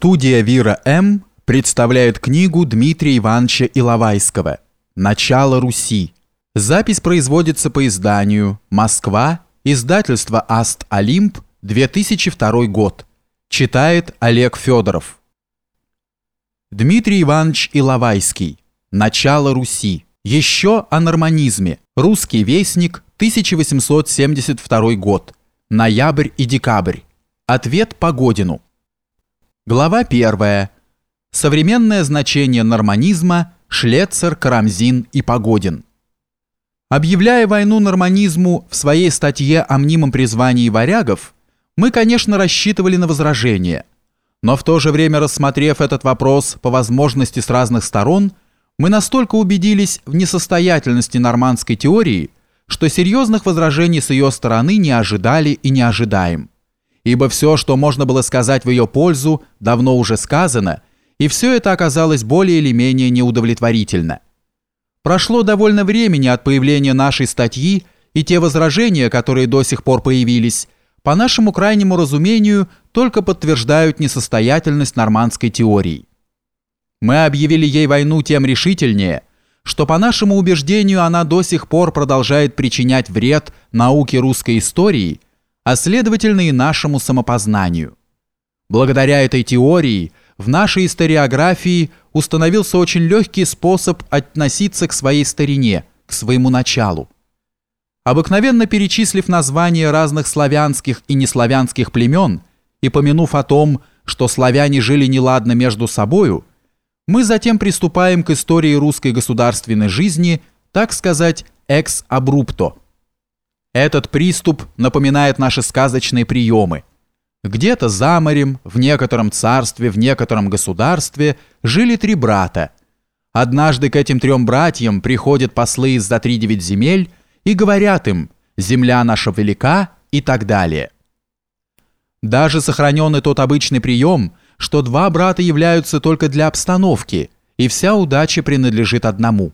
Студия «Вира М.» представляет книгу Дмитрия Ивановича Иловайского «Начало Руси». Запись производится по изданию «Москва», издательство «Аст Олимп», 2002 год. Читает Олег Федоров. Дмитрий Иванович Иловайский «Начало Руси». Еще о норманизме. Русский вестник, 1872 год. Ноябрь и декабрь. Ответ Погодину. Глава 1. Современное значение норманизма Шлецер, Карамзин и Погодин. Объявляя войну норманизму в своей статье о мнимом призвании варягов, мы, конечно, рассчитывали на возражение. Но в то же время, рассмотрев этот вопрос по возможности с разных сторон, мы настолько убедились в несостоятельности нормандской теории, что серьезных возражений с ее стороны не ожидали и не ожидаем ибо все, что можно было сказать в ее пользу, давно уже сказано, и все это оказалось более или менее неудовлетворительно. Прошло довольно времени от появления нашей статьи, и те возражения, которые до сих пор появились, по нашему крайнему разумению, только подтверждают несостоятельность нормандской теории. Мы объявили ей войну тем решительнее, что по нашему убеждению она до сих пор продолжает причинять вред науке русской истории – а следовательно и нашему самопознанию. Благодаря этой теории в нашей историографии установился очень легкий способ относиться к своей старине, к своему началу. Обыкновенно перечислив названия разных славянских и неславянских племен и помянув о том, что славяне жили неладно между собою, мы затем приступаем к истории русской государственной жизни, так сказать, экс-абрупто – этот приступ напоминает наши сказочные приемы. Где-то за морем, в некотором царстве, в некотором государстве жили три брата. Однажды к этим трем братьям приходят послы из-за тридевять земель и говорят им «Земля наша велика» и так далее. Даже сохраненный тот обычный прием, что два брата являются только для обстановки, и вся удача принадлежит одному.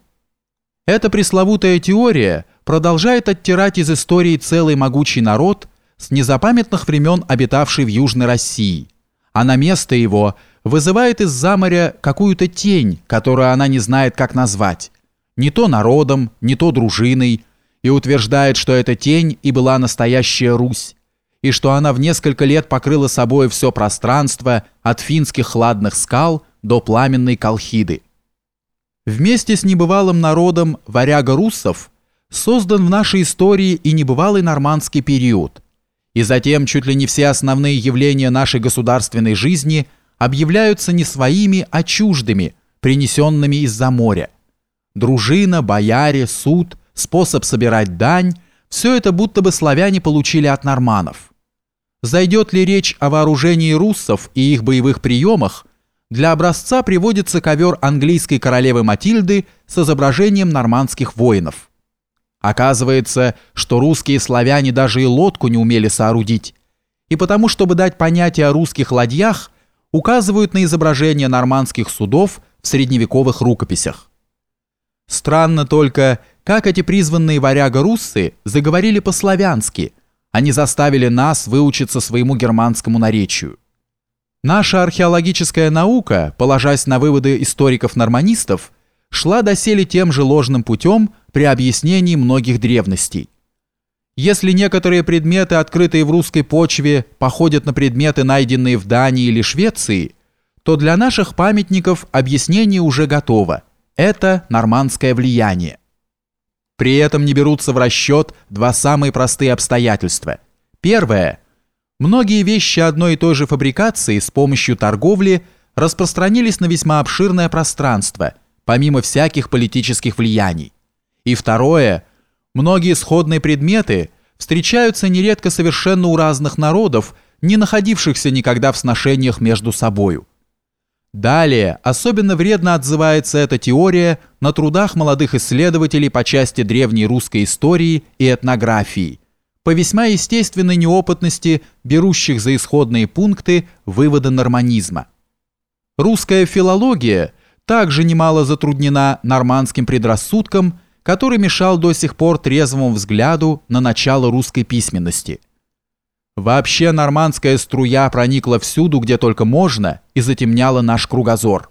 Эта пресловутая теория – продолжает оттирать из истории целый могучий народ, с незапамятных времен обитавший в Южной России, а на место его вызывает из-за моря какую-то тень, которую она не знает, как назвать, не то народом, не то дружиной, и утверждает, что эта тень и была настоящая Русь, и что она в несколько лет покрыла собой все пространство от финских хладных скал до пламенной Колхиды. Вместе с небывалым народом варяга руссов – создан в нашей истории и небывалый нормандский период. И затем чуть ли не все основные явления нашей государственной жизни объявляются не своими, а чуждыми, принесенными из-за моря. Дружина, бояре, суд, способ собирать дань – все это будто бы славяне получили от норманов. Зайдет ли речь о вооружении руссов и их боевых приемах, для образца приводится ковер английской королевы Матильды с изображением нормандских воинов. Оказывается, что русские славяне даже и лодку не умели соорудить. И потому, чтобы дать понятие о русских ладьях, указывают на изображение нормандских судов в средневековых рукописях. Странно только, как эти призванные варяга-руссы заговорили по-славянски, они заставили нас выучиться своему германскому наречию. Наша археологическая наука, положась на выводы историков-норманистов, шла доселе тем же ложным путем при объяснении многих древностей. Если некоторые предметы, открытые в русской почве, походят на предметы, найденные в Дании или Швеции, то для наших памятников объяснение уже готово. Это нормандское влияние. При этом не берутся в расчет два самые простые обстоятельства. Первое. Многие вещи одной и той же фабрикации с помощью торговли распространились на весьма обширное пространство – помимо всяких политических влияний. И второе, многие сходные предметы встречаются нередко совершенно у разных народов, не находившихся никогда в сношениях между собою. Далее, особенно вредно отзывается эта теория на трудах молодых исследователей по части древней русской истории и этнографии, по весьма естественной неопытности берущих за исходные пункты вывода норманизма. Русская филология – также немало затруднена нормандским предрассудком, который мешал до сих пор трезвому взгляду на начало русской письменности. Вообще нормандская струя проникла всюду, где только можно, и затемняла наш кругозор.